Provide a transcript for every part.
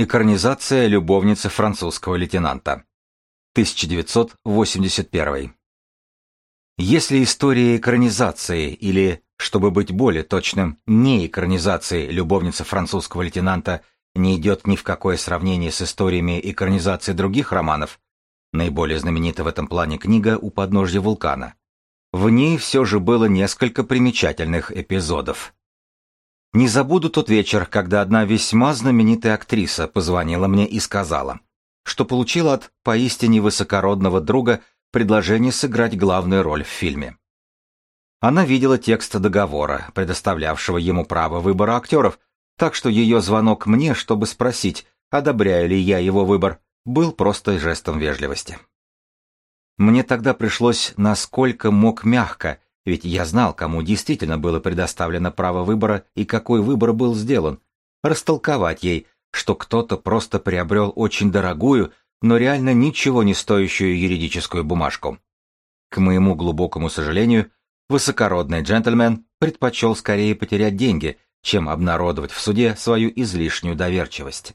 Экранизация любовницы французского лейтенанта. 1981. Если история экранизации или, чтобы быть более точным, не экранизации любовницы французского лейтенанта не идет ни в какое сравнение с историями экранизации других романов, наиболее знаменита в этом плане книга «У подножья вулкана», в ней все же было несколько примечательных эпизодов. Не забуду тот вечер, когда одна весьма знаменитая актриса позвонила мне и сказала, что получила от поистине высокородного друга предложение сыграть главную роль в фильме. Она видела текст договора, предоставлявшего ему право выбора актеров, так что ее звонок мне, чтобы спросить, одобряю ли я его выбор, был просто жестом вежливости. Мне тогда пришлось насколько мог мягко ведь я знал, кому действительно было предоставлено право выбора и какой выбор был сделан. Растолковать ей, что кто-то просто приобрел очень дорогую, но реально ничего не стоящую юридическую бумажку. К моему глубокому сожалению, высокородный джентльмен предпочел скорее потерять деньги, чем обнародовать в суде свою излишнюю доверчивость.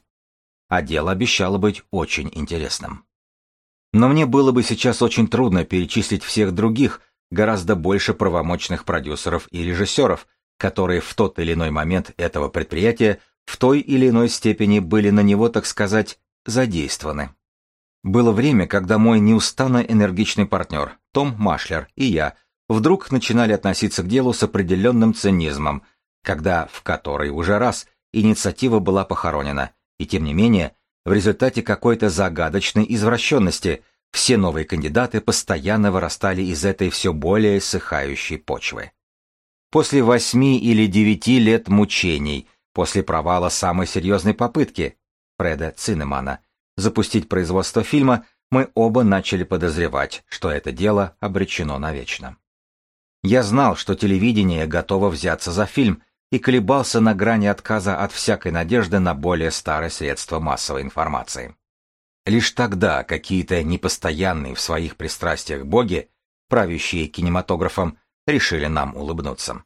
А дело обещало быть очень интересным. Но мне было бы сейчас очень трудно перечислить всех других, гораздо больше правомочных продюсеров и режиссеров, которые в тот или иной момент этого предприятия в той или иной степени были на него, так сказать, задействованы. Было время, когда мой неустанно энергичный партнер, Том Машлер, и я вдруг начинали относиться к делу с определенным цинизмом, когда в который уже раз инициатива была похоронена, и тем не менее, в результате какой-то загадочной извращенности – все новые кандидаты постоянно вырастали из этой все более сыхающей почвы. После восьми или девяти лет мучений, после провала самой серьезной попытки Фреда Цинемана запустить производство фильма, мы оба начали подозревать, что это дело обречено навечно. Я знал, что телевидение готово взяться за фильм и колебался на грани отказа от всякой надежды на более старые средства массовой информации. Лишь тогда какие-то непостоянные в своих пристрастиях боги, правящие кинематографом, решили нам улыбнуться.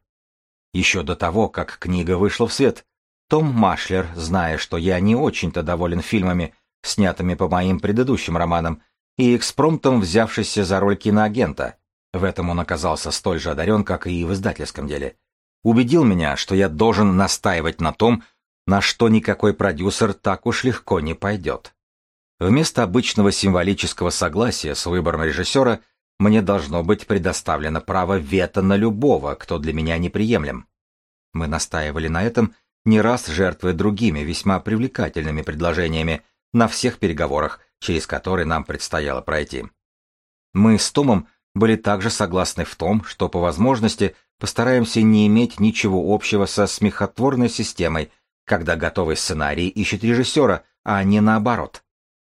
Еще до того, как книга вышла в свет, том Машлер, зная, что я не очень-то доволен фильмами, снятыми по моим предыдущим романам, и экспромтом взявшийся за роль киноагента, в этом он оказался столь же одарен, как и в издательском деле, убедил меня, что я должен настаивать на том, на что никакой продюсер так уж легко не пойдет. Вместо обычного символического согласия с выбором режиссера мне должно быть предоставлено право вето на любого, кто для меня неприемлем. Мы настаивали на этом, не раз жертвуя другими весьма привлекательными предложениями на всех переговорах, через которые нам предстояло пройти. Мы с Томом были также согласны в том, что по возможности постараемся не иметь ничего общего со смехотворной системой, когда готовый сценарий ищет режиссера, а не наоборот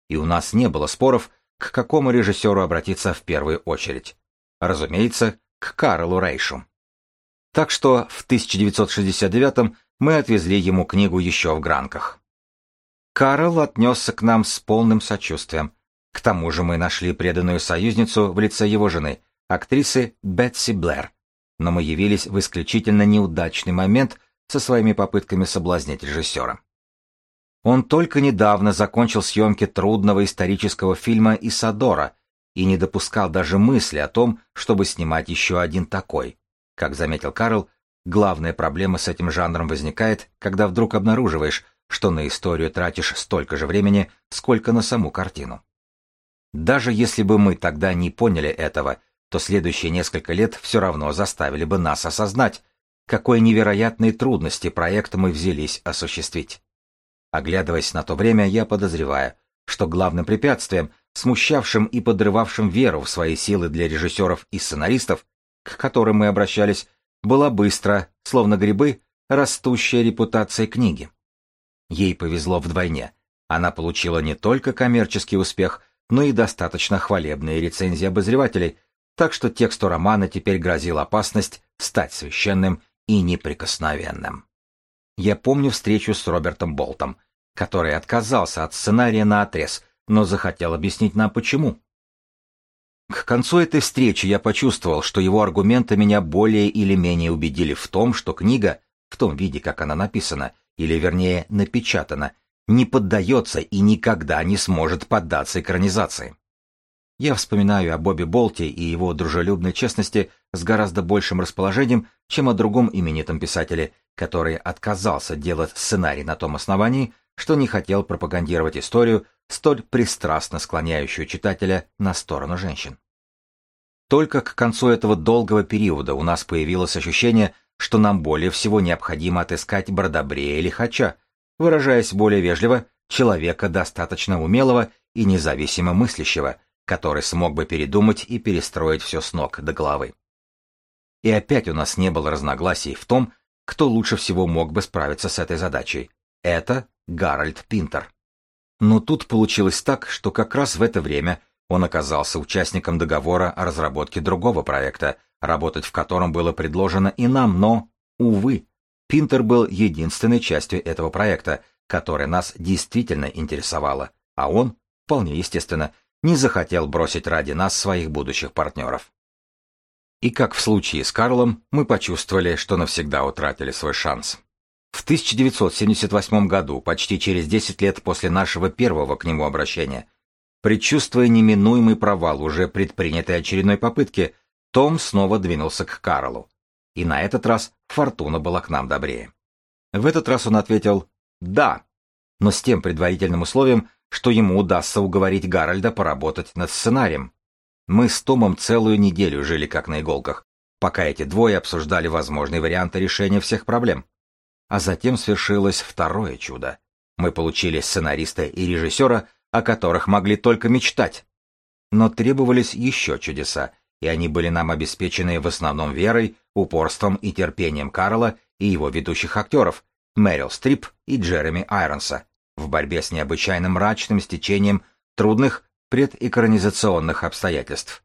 и у нас не было споров, к какому режиссеру обратиться в первую очередь. Разумеется, к Карлу Рейшу. Так что в 1969 мы отвезли ему книгу еще в Гранках. Карл отнесся к нам с полным сочувствием. К тому же мы нашли преданную союзницу в лице его жены, актрисы Бетси Блэр. Но мы явились в исключительно неудачный момент со своими попытками соблазнить режиссера. Он только недавно закончил съемки трудного исторического фильма «Исадора» и не допускал даже мысли о том, чтобы снимать еще один такой. Как заметил Карл, главная проблема с этим жанром возникает, когда вдруг обнаруживаешь, что на историю тратишь столько же времени, сколько на саму картину. Даже если бы мы тогда не поняли этого, то следующие несколько лет все равно заставили бы нас осознать, какой невероятные трудности проекта мы взялись осуществить. Оглядываясь на то время, я подозреваю, что главным препятствием, смущавшим и подрывавшим веру в свои силы для режиссеров и сценаристов, к которым мы обращались, была быстро, словно грибы, растущая репутация книги. Ей повезло вдвойне. Она получила не только коммерческий успех, но и достаточно хвалебные рецензии обозревателей, так что тексту романа теперь грозила опасность стать священным и неприкосновенным. Я помню встречу с Робертом Болтом, который отказался от сценария на отрез, но захотел объяснить нам почему. К концу этой встречи я почувствовал, что его аргументы меня более или менее убедили в том, что книга, в том виде, как она написана, или вернее напечатана, не поддается и никогда не сможет поддаться экранизации. Я вспоминаю о Бобби Болте и его дружелюбной честности с гораздо большим расположением, чем о другом именитом писателе, который отказался делать сценарий на том основании, что не хотел пропагандировать историю, столь пристрастно склоняющую читателя на сторону женщин. Только к концу этого долгого периода у нас появилось ощущение, что нам более всего необходимо отыскать Бродобрея или Хача, выражаясь более вежливо, человека достаточно умелого и независимо мыслящего, который смог бы передумать и перестроить все с ног до головы. И опять у нас не было разногласий в том, кто лучше всего мог бы справиться с этой задачей. Это Гарольд Пинтер. Но тут получилось так, что как раз в это время он оказался участником договора о разработке другого проекта, работать в котором было предложено и нам, но, увы, Пинтер был единственной частью этого проекта, которая нас действительно интересовала, а он, вполне естественно, не захотел бросить ради нас своих будущих партнеров. И как в случае с Карлом, мы почувствовали, что навсегда утратили свой шанс. В 1978 году, почти через 10 лет после нашего первого к нему обращения, предчувствуя неминуемый провал уже предпринятой очередной попытки, Том снова двинулся к Карлу. И на этот раз фортуна была к нам добрее. В этот раз он ответил «да», но с тем предварительным условием, что ему удастся уговорить Гарольда поработать над сценарием. Мы с Томом целую неделю жили как на иголках, пока эти двое обсуждали возможные варианты решения всех проблем. А затем свершилось второе чудо. Мы получили сценариста и режиссера, о которых могли только мечтать. Но требовались еще чудеса, и они были нам обеспечены в основном верой, упорством и терпением Карла и его ведущих актеров, Мэрил Стрип и Джереми Айронса, в борьбе с необычайно мрачным стечением трудных предэкранизационных обстоятельств.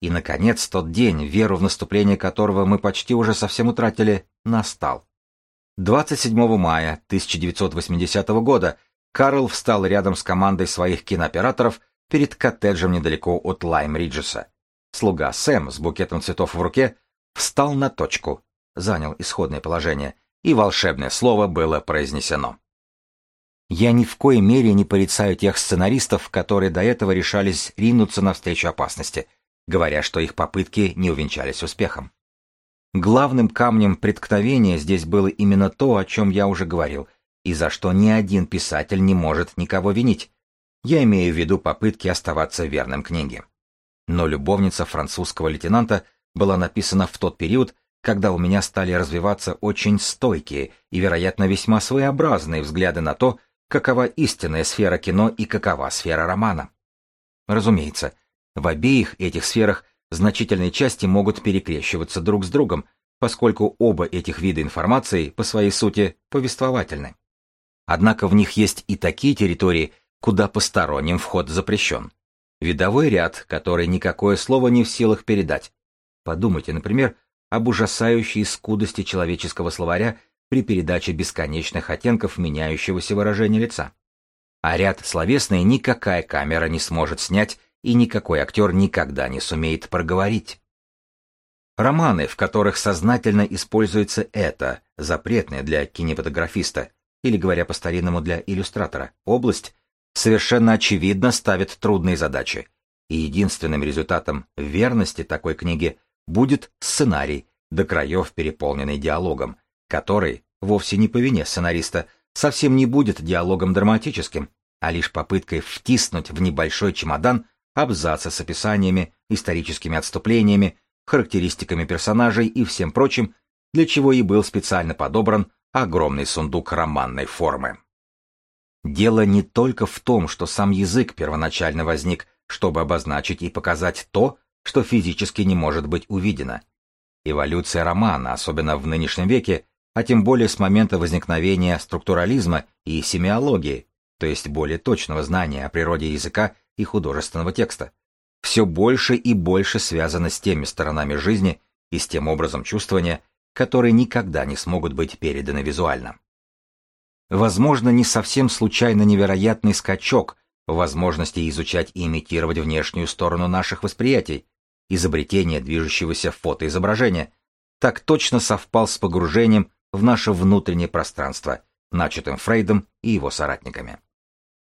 И, наконец, тот день, веру в наступление которого мы почти уже совсем утратили, настал. 27 мая 1980 года Карл встал рядом с командой своих кинооператоров перед коттеджем недалеко от Лайм-Риджеса. Слуга Сэм с букетом цветов в руке встал на точку, занял исходное положение, и волшебное слово было произнесено. Я ни в коей мере не порицаю тех сценаристов, которые до этого решались ринуться навстречу опасности, говоря, что их попытки не увенчались успехом. Главным камнем преткновения здесь было именно то, о чем я уже говорил, и за что ни один писатель не может никого винить. Я имею в виду попытки оставаться верным книге. Но «Любовница французского лейтенанта» была написана в тот период, когда у меня стали развиваться очень стойкие и, вероятно, весьма своеобразные взгляды на то, какова истинная сфера кино и какова сфера романа. Разумеется, в обеих этих сферах значительные части могут перекрещиваться друг с другом, поскольку оба этих вида информации по своей сути повествовательны. Однако в них есть и такие территории, куда посторонним вход запрещен. Видовой ряд, который никакое слово не в силах передать. Подумайте, например, об ужасающей скудости человеческого словаря при передаче бесконечных оттенков меняющегося выражения лица. А ряд словесный никакая камера не сможет снять, и никакой актер никогда не сумеет проговорить. Романы, в которых сознательно используется это, запретное для кинематографиста, или, говоря по-старинному, для иллюстратора, область, совершенно очевидно ставит трудные задачи, и единственным результатом верности такой книги будет сценарий, до краев переполненный диалогом, который, вовсе не по вине сценариста, совсем не будет диалогом драматическим, а лишь попыткой втиснуть в небольшой чемодан абзацы с описаниями, историческими отступлениями, характеристиками персонажей и всем прочим, для чего и был специально подобран огромный сундук романной формы. Дело не только в том, что сам язык первоначально возник, чтобы обозначить и показать то, что физически не может быть увидено. Эволюция романа, особенно в нынешнем веке, а тем более с момента возникновения структурализма и семиологии, то есть более точного знания о природе языка и художественного текста, все больше и больше связано с теми сторонами жизни и с тем образом чувствования, которые никогда не смогут быть переданы визуально. Возможно, не совсем случайно невероятный скачок в возможности изучать и имитировать внешнюю сторону наших восприятий, изобретение движущегося фотоизображения, так точно совпал с погружением в наше внутреннее пространство начатым Фрейдом и его соратниками.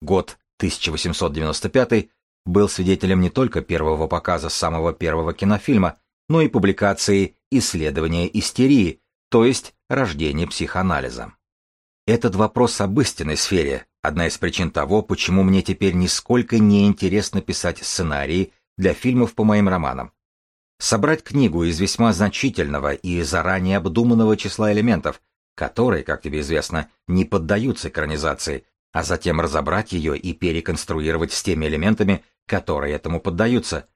Год 1895 был свидетелем не только первого показа самого первого кинофильма, но и публикации «Исследования истерии», то есть рождение психоанализа. Этот вопрос об истинной сфере – одна из причин того, почему мне теперь нисколько не интересно писать сценарии для фильмов по моим романам. Собрать книгу из весьма значительного и заранее обдуманного числа элементов, которые, как тебе известно, не поддаются экранизации, а затем разобрать ее и переконструировать с теми элементами, которые этому поддаются.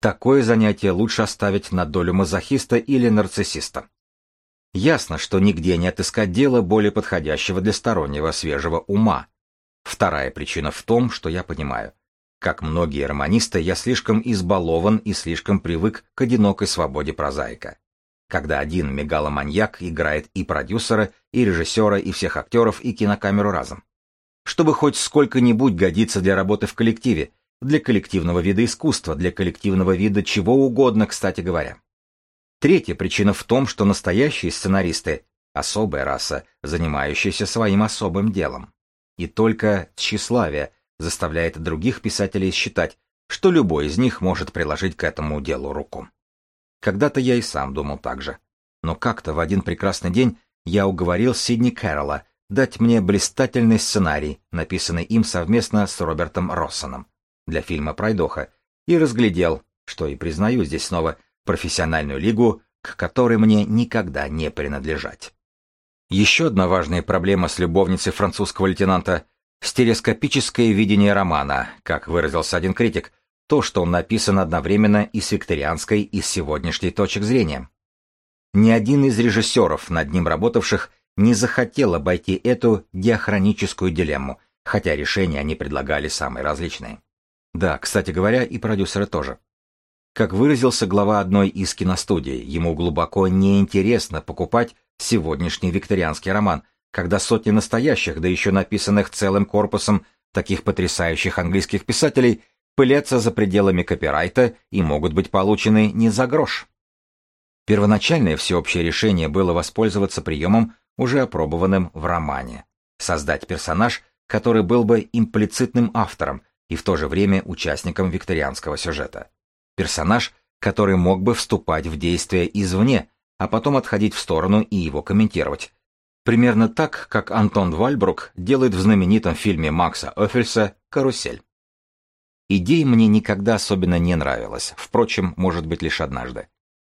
Такое занятие лучше оставить на долю мазохиста или нарциссиста. Ясно, что нигде не отыскать дело более подходящего для стороннего свежего ума. Вторая причина в том, что я понимаю. Как многие романисты, я слишком избалован и слишком привык к одинокой свободе прозаика. Когда один мегаломаньяк играет и продюсера, и режиссера, и всех актеров, и кинокамеру разом чтобы хоть сколько-нибудь годиться для работы в коллективе, для коллективного вида искусства, для коллективного вида чего угодно, кстати говоря. Третья причина в том, что настоящие сценаристы – особая раса, занимающаяся своим особым делом. И только тщеславие заставляет других писателей считать, что любой из них может приложить к этому делу руку. Когда-то я и сам думал так же. Но как-то в один прекрасный день я уговорил Сидни Кэрролла дать мне блистательный сценарий, написанный им совместно с Робертом Россоном для фильма «Пройдоха», и разглядел, что и признаю здесь снова, профессиональную лигу, к которой мне никогда не принадлежать. Еще одна важная проблема с любовницей французского лейтенанта — стереоскопическое видение романа, как выразился один критик, то, что он написан одновременно и с викторианской, и с сегодняшней точек зрения. Ни один из режиссеров, над ним работавших, не захотел обойти эту диахроническую дилемму, хотя решения они предлагали самые различные. Да, кстати говоря, и продюсеры тоже. Как выразился глава одной из киностудий, ему глубоко неинтересно покупать сегодняшний викторианский роман, когда сотни настоящих, да еще написанных целым корпусом таких потрясающих английских писателей, пылятся за пределами копирайта и могут быть получены не за грош. Первоначальное всеобщее решение было воспользоваться приемом, уже опробованным в романе. Создать персонаж, который был бы имплицитным автором и в то же время участником викторианского сюжета. Персонаж, который мог бы вступать в действие извне, а потом отходить в сторону и его комментировать. Примерно так, как Антон Вальбрук делает в знаменитом фильме Макса Оффельса «Карусель». Идея мне никогда особенно не нравилась, впрочем, может быть лишь однажды.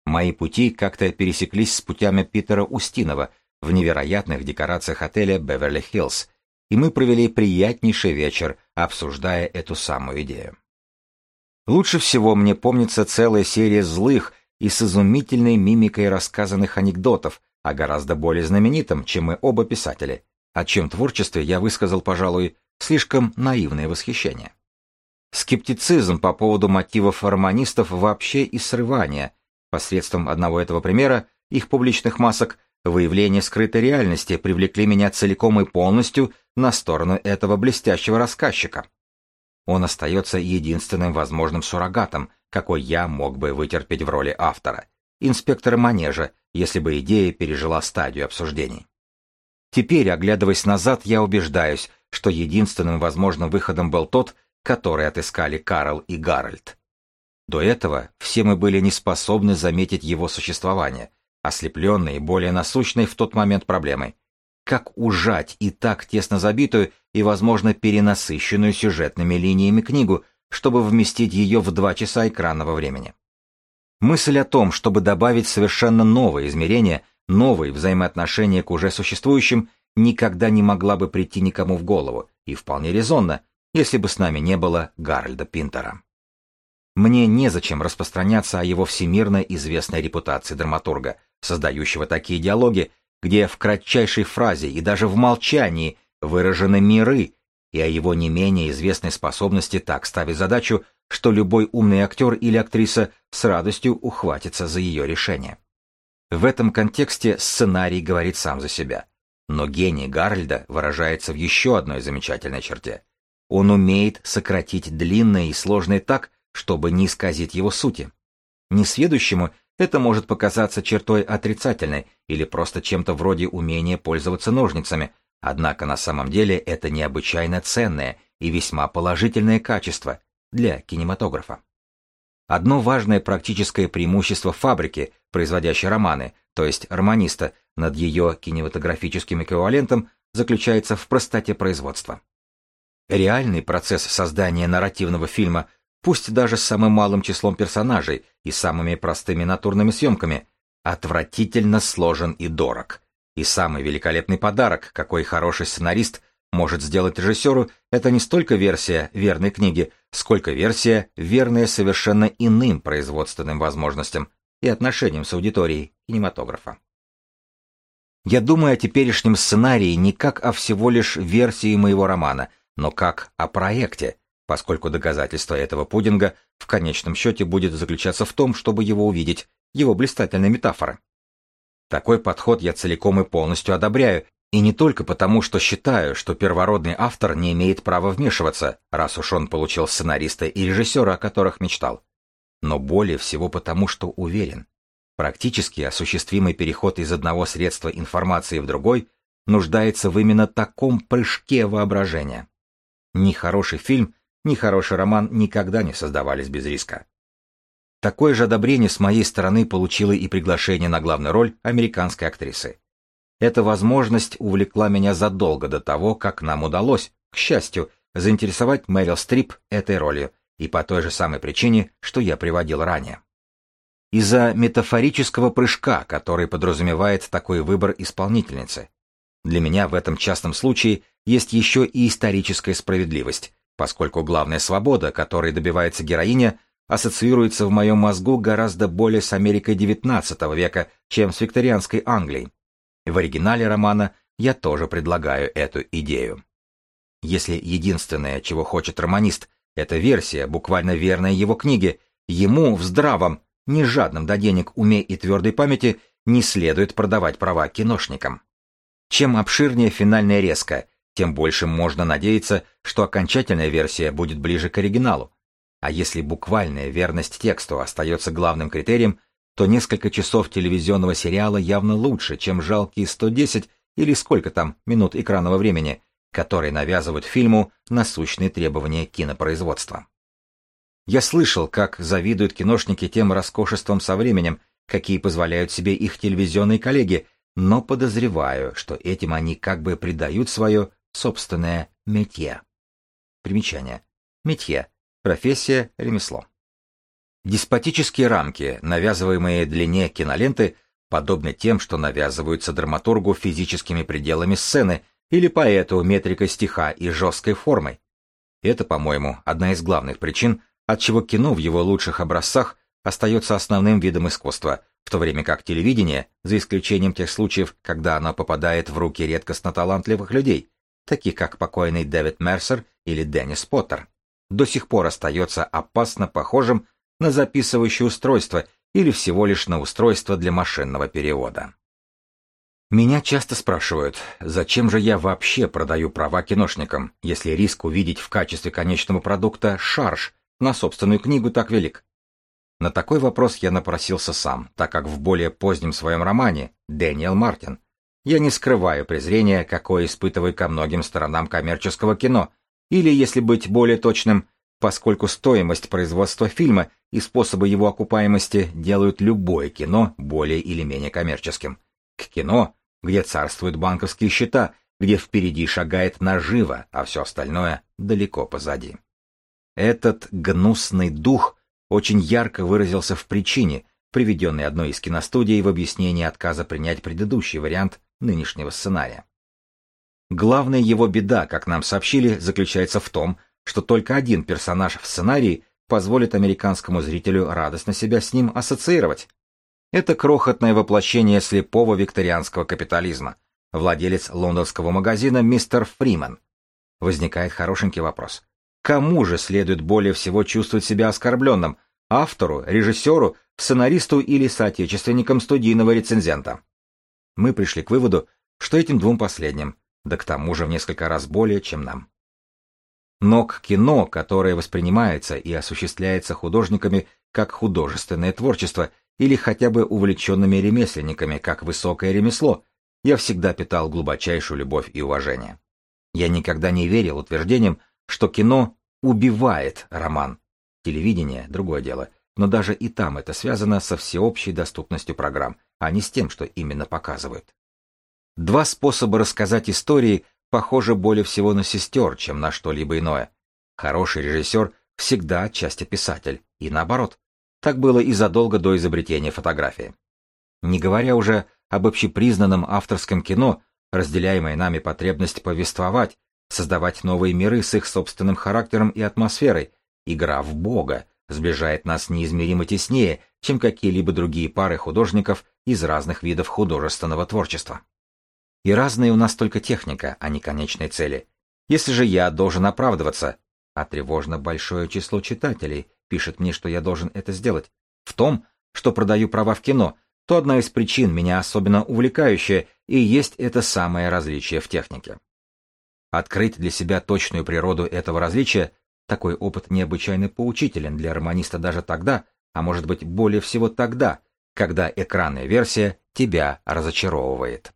Мои пути как-то пересеклись с путями Питера Устинова – в невероятных декорациях отеля Беверли-Хиллз, и мы провели приятнейший вечер, обсуждая эту самую идею. Лучше всего мне помнится целая серия злых и с изумительной мимикой рассказанных анекдотов, а гораздо более знаменитым, чем мы оба писатели, о чем творчестве я высказал, пожалуй, слишком наивное восхищение. Скептицизм по поводу мотивов романистов вообще и срывания, посредством одного этого примера, их публичных масок, Выявление скрытой реальности привлекли меня целиком и полностью на сторону этого блестящего рассказчика. Он остается единственным возможным суррогатом, какой я мог бы вытерпеть в роли автора, инспектора манежа, если бы идея пережила стадию обсуждений. Теперь, оглядываясь назад, я убеждаюсь, что единственным возможным выходом был тот, который отыскали Карл и Гарольд. До этого все мы были не способны заметить его существование, ослепленной и более насущной в тот момент проблемой. Как ужать и так тесно забитую и, возможно, перенасыщенную сюжетными линиями книгу, чтобы вместить ее в два часа экранного времени? Мысль о том, чтобы добавить совершенно новые измерения, новые взаимоотношения к уже существующим, никогда не могла бы прийти никому в голову, и вполне резонно, если бы с нами не было Гарольда Пинтера. Мне незачем распространяться о его всемирно известной репутации драматурга, создающего такие диалоги, где в кратчайшей фразе и даже в молчании выражены миры, и о его не менее известной способности так ставить задачу, что любой умный актер или актриса с радостью ухватится за ее решение. В этом контексте сценарий говорит сам за себя. Но гений Гарольда выражается в еще одной замечательной черте. Он умеет сократить длинное и сложное так, чтобы не исказить его сути. Несведущему это может показаться чертой отрицательной или просто чем-то вроде умения пользоваться ножницами, Однако на самом деле это необычайно ценное и весьма положительное качество для кинематографа. Одно важное практическое преимущество фабрики, производящей романы, то есть романиста, над ее кинематографическим эквивалентом, заключается в простоте производства. Реальный процесс создания нарративного фильма, пусть даже с самым малым числом персонажей и самыми простыми натурными съемками, отвратительно сложен и дорог. И самый великолепный подарок, какой хороший сценарист может сделать режиссеру, это не столько версия верной книги, сколько версия, верная совершенно иным производственным возможностям и отношениям с аудиторией кинематографа. Я думаю о теперешнем сценарии не как о всего лишь версии моего романа, но как о проекте, поскольку доказательство этого пудинга в конечном счете будет заключаться в том, чтобы его увидеть, его блистательной метафоры. Такой подход я целиком и полностью одобряю, и не только потому, что считаю, что первородный автор не имеет права вмешиваться, раз уж он получил сценариста и режиссера, о которых мечтал, но более всего потому, что уверен. Практически осуществимый переход из одного средства информации в другой нуждается в именно таком прыжке воображения. Ни хороший фильм, ни хороший роман никогда не создавались без риска. Такое же одобрение с моей стороны получило и приглашение на главную роль американской актрисы. Эта возможность увлекла меня задолго до того, как нам удалось, к счастью, заинтересовать Мэрил Стрип этой ролью, и по той же самой причине, что я приводил ранее. Из-за метафорического прыжка, который подразумевает такой выбор исполнительницы. Для меня в этом частном случае есть еще и историческая справедливость, поскольку главная свобода, которой добивается героиня, ассоциируется в моем мозгу гораздо более с Америкой XIX века, чем с викторианской Англией. В оригинале романа я тоже предлагаю эту идею. Если единственное, чего хочет романист, это версия, буквально верная его книге, ему в здравом, не жадном до денег уме и твердой памяти не следует продавать права киношникам. Чем обширнее финальная резка, тем больше можно надеяться, что окончательная версия будет ближе к оригиналу, а если буквальная верность тексту остается главным критерием, то несколько часов телевизионного сериала явно лучше, чем жалкие 110 или сколько там минут экранного времени, которые навязывают фильму насущные требования кинопроизводства. Я слышал, как завидуют киношники тем роскошеством со временем, какие позволяют себе их телевизионные коллеги, но подозреваю, что этим они как бы придают свое собственное метье. Примечание. Метье Профессия, ремесло. Деспотические рамки, навязываемые длине киноленты, подобны тем, что навязываются драматургу физическими пределами сцены или поэту метрикой стиха и жесткой формой. Это, по-моему, одна из главных причин, отчего кино в его лучших образцах остается основным видом искусства, в то время как телевидение, за исключением тех случаев, когда оно попадает в руки редкостно талантливых людей, таких как покойный Дэвид Мерсер или Деннис Поттер, до сих пор остается опасно похожим на записывающее устройство или всего лишь на устройство для машинного перевода. Меня часто спрашивают, зачем же я вообще продаю права киношникам, если риск увидеть в качестве конечного продукта шарж на собственную книгу так велик. На такой вопрос я напросился сам, так как в более позднем своем романе «Дэниел Мартин» я не скрываю презрения, какое испытываю ко многим сторонам коммерческого кино, или, если быть более точным, поскольку стоимость производства фильма и способы его окупаемости делают любое кино более или менее коммерческим. К кино, где царствуют банковские счета, где впереди шагает нажива, а все остальное далеко позади. Этот гнусный дух очень ярко выразился в причине, приведенной одной из киностудий в объяснении отказа принять предыдущий вариант нынешнего сценария. Главная его беда, как нам сообщили, заключается в том, что только один персонаж в сценарии позволит американскому зрителю радостно себя с ним ассоциировать. Это крохотное воплощение слепого викторианского капитализма, владелец лондонского магазина мистер Фриман. Возникает хорошенький вопрос. Кому же следует более всего чувствовать себя оскорбленным? Автору, режиссеру, сценаристу или соотечественникам студийного рецензента? Мы пришли к выводу, что этим двум последним, да к тому же в несколько раз более, чем нам. Но к кино, которое воспринимается и осуществляется художниками как художественное творчество или хотя бы увлеченными ремесленниками как высокое ремесло, я всегда питал глубочайшую любовь и уважение. Я никогда не верил утверждениям, что кино убивает роман. Телевидение — другое дело, но даже и там это связано со всеобщей доступностью программ, а не с тем, что именно показывают. Два способа рассказать истории похожи более всего на сестер, чем на что-либо иное. Хороший режиссер всегда отчасти писатель, и наоборот. Так было и задолго до изобретения фотографии. Не говоря уже об общепризнанном авторском кино, разделяемой нами потребность повествовать, создавать новые миры с их собственным характером и атмосферой, игра в Бога, сближает нас неизмеримо теснее, чем какие-либо другие пары художников из разных видов художественного творчества. И разная у нас только техника, а не конечные цели. Если же я должен оправдываться, а тревожно большое число читателей пишет мне, что я должен это сделать, в том, что продаю права в кино, то одна из причин, меня особенно увлекающая, и есть это самое различие в технике. Открыть для себя точную природу этого различия, такой опыт необычайно поучителен для романиста даже тогда, а может быть более всего тогда, когда экранная версия тебя разочаровывает.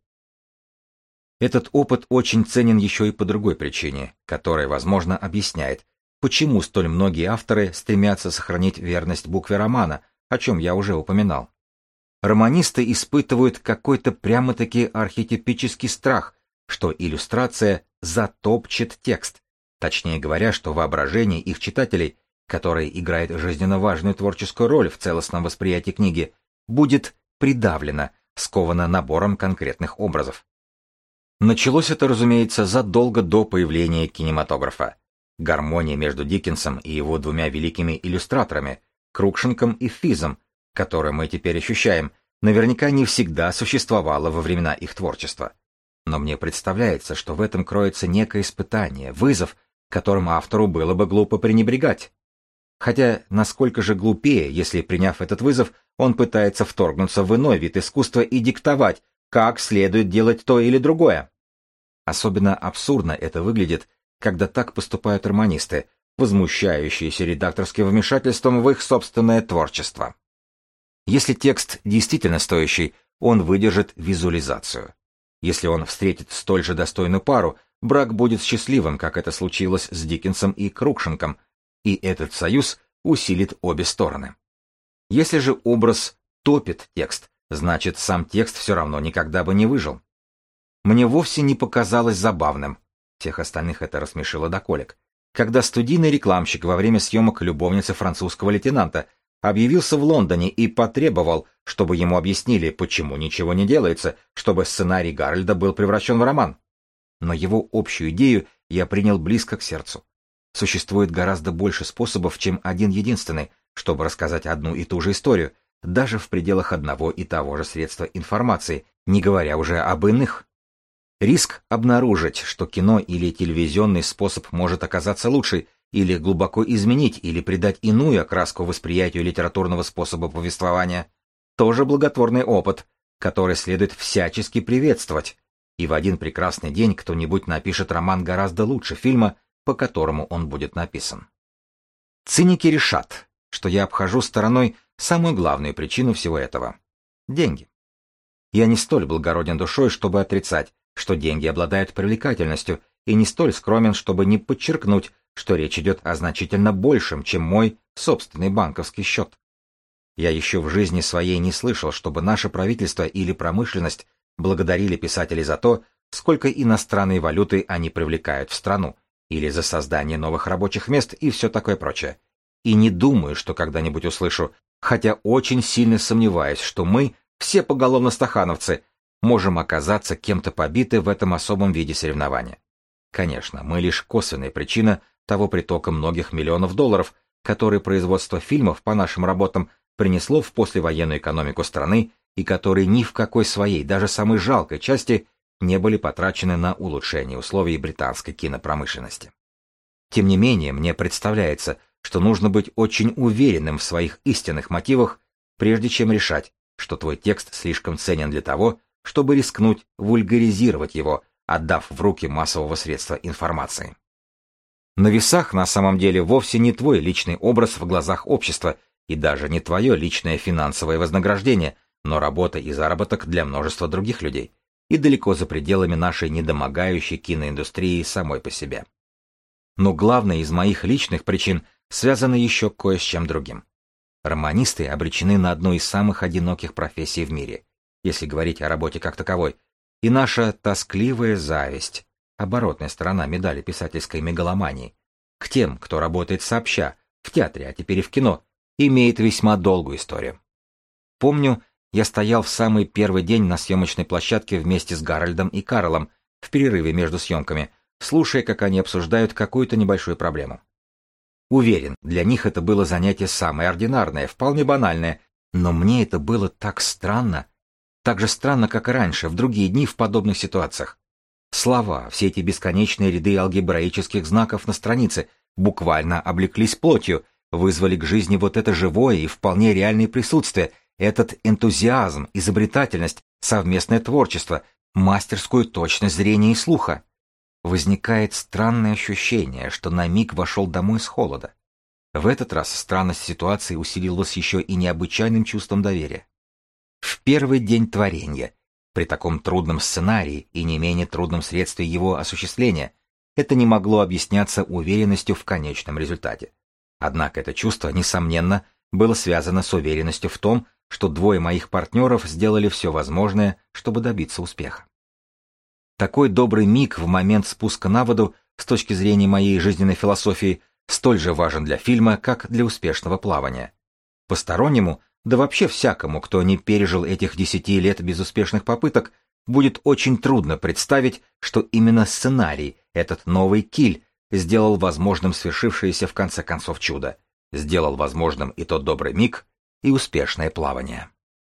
Этот опыт очень ценен еще и по другой причине, которая, возможно, объясняет, почему столь многие авторы стремятся сохранить верность букве романа, о чем я уже упоминал. Романисты испытывают какой-то прямо-таки архетипический страх, что иллюстрация затопчет текст, точнее говоря, что воображение их читателей, которое играет жизненно важную творческую роль в целостном восприятии книги, будет придавлено, сковано набором конкретных образов. Началось это, разумеется, задолго до появления кинематографа. Гармония между Диккенсом и его двумя великими иллюстраторами, Крукшенком и Физом, которую мы теперь ощущаем, наверняка не всегда существовала во времена их творчества. Но мне представляется, что в этом кроется некое испытание, вызов, которым автору было бы глупо пренебрегать. Хотя насколько же глупее, если, приняв этот вызов, он пытается вторгнуться в иной вид искусства и диктовать, как следует делать то или другое. Особенно абсурдно это выглядит, когда так поступают романисты, возмущающиеся редакторским вмешательством в их собственное творчество. Если текст действительно стоящий, он выдержит визуализацию. Если он встретит столь же достойную пару, брак будет счастливым, как это случилось с Диккенсом и Крукшенком, и этот союз усилит обе стороны. Если же образ топит текст, Значит, сам текст все равно никогда бы не выжил. Мне вовсе не показалось забавным. Всех остальных это рассмешило до колик. Когда студийный рекламщик во время съемок любовницы французского лейтенанта объявился в Лондоне и потребовал, чтобы ему объяснили, почему ничего не делается, чтобы сценарий Гарольда был превращен в роман. Но его общую идею я принял близко к сердцу. Существует гораздо больше способов, чем один единственный, чтобы рассказать одну и ту же историю, даже в пределах одного и того же средства информации, не говоря уже об иных. Риск обнаружить, что кино или телевизионный способ может оказаться лучше, или глубоко изменить, или придать иную окраску восприятию литературного способа повествования, тоже благотворный опыт, который следует всячески приветствовать, и в один прекрасный день кто-нибудь напишет роман гораздо лучше фильма, по которому он будет написан. Циники решат, что я обхожу стороной самую главную причину всего этого — деньги. Я не столь благороден душой, чтобы отрицать, что деньги обладают привлекательностью, и не столь скромен, чтобы не подчеркнуть, что речь идет о значительно большем, чем мой собственный банковский счет. Я еще в жизни своей не слышал, чтобы наше правительство или промышленность благодарили писателей за то, сколько иностранной валюты они привлекают в страну, или за создание новых рабочих мест и все такое прочее. И не думаю, что когда-нибудь услышу, хотя очень сильно сомневаюсь, что мы, все поголовно стахановцы, можем оказаться кем-то побиты в этом особом виде соревнования. Конечно, мы лишь косвенная причина того притока многих миллионов долларов, который производство фильмов по нашим работам принесло в послевоенную экономику страны и которые ни в какой своей, даже самой жалкой части не были потрачены на улучшение условий британской кинопромышленности. Тем не менее, мне представляется, что нужно быть очень уверенным в своих истинных мотивах, прежде чем решать, что твой текст слишком ценен для того, чтобы рискнуть вульгаризировать его, отдав в руки массового средства информации. На весах на самом деле вовсе не твой личный образ в глазах общества и даже не твое личное финансовое вознаграждение, но работа и заработок для множества других людей. и далеко за пределами нашей недомогающей киноиндустрии самой по себе. Но главное из моих личных причин связано еще кое с чем другим. Романисты обречены на одну из самых одиноких профессий в мире, если говорить о работе как таковой, и наша тоскливая зависть, оборотная сторона медали писательской мегаломании, к тем, кто работает сообща, в театре, а теперь и в кино, имеет весьма долгую историю. Помню, я стоял в самый первый день на съемочной площадке вместе с Гарольдом и Карлом в перерыве между съемками, слушая, как они обсуждают какую-то небольшую проблему. Уверен, для них это было занятие самое ординарное, вполне банальное, но мне это было так странно, так же странно, как и раньше, в другие дни в подобных ситуациях. Слова, все эти бесконечные ряды алгебраических знаков на странице, буквально облеклись плотью, вызвали к жизни вот это живое и вполне реальное присутствие, этот энтузиазм, изобретательность, совместное творчество, мастерскую точность зрения и слуха возникает странное ощущение, что на миг вошел домой с холода. В этот раз странность ситуации усилилась еще и необычайным чувством доверия. В первый день творения, при таком трудном сценарии и не менее трудном средстве его осуществления, это не могло объясняться уверенностью в конечном результате. Однако это чувство, несомненно, было связано с уверенностью в том, что двое моих партнеров сделали все возможное, чтобы добиться успеха. Такой добрый миг в момент спуска на воду, с точки зрения моей жизненной философии, столь же важен для фильма, как для успешного плавания. Постороннему, да вообще всякому, кто не пережил этих десяти лет безуспешных попыток, будет очень трудно представить, что именно сценарий, этот новый киль, сделал возможным свершившееся в конце концов чудо, сделал возможным и тот добрый миг, и успешное плавание.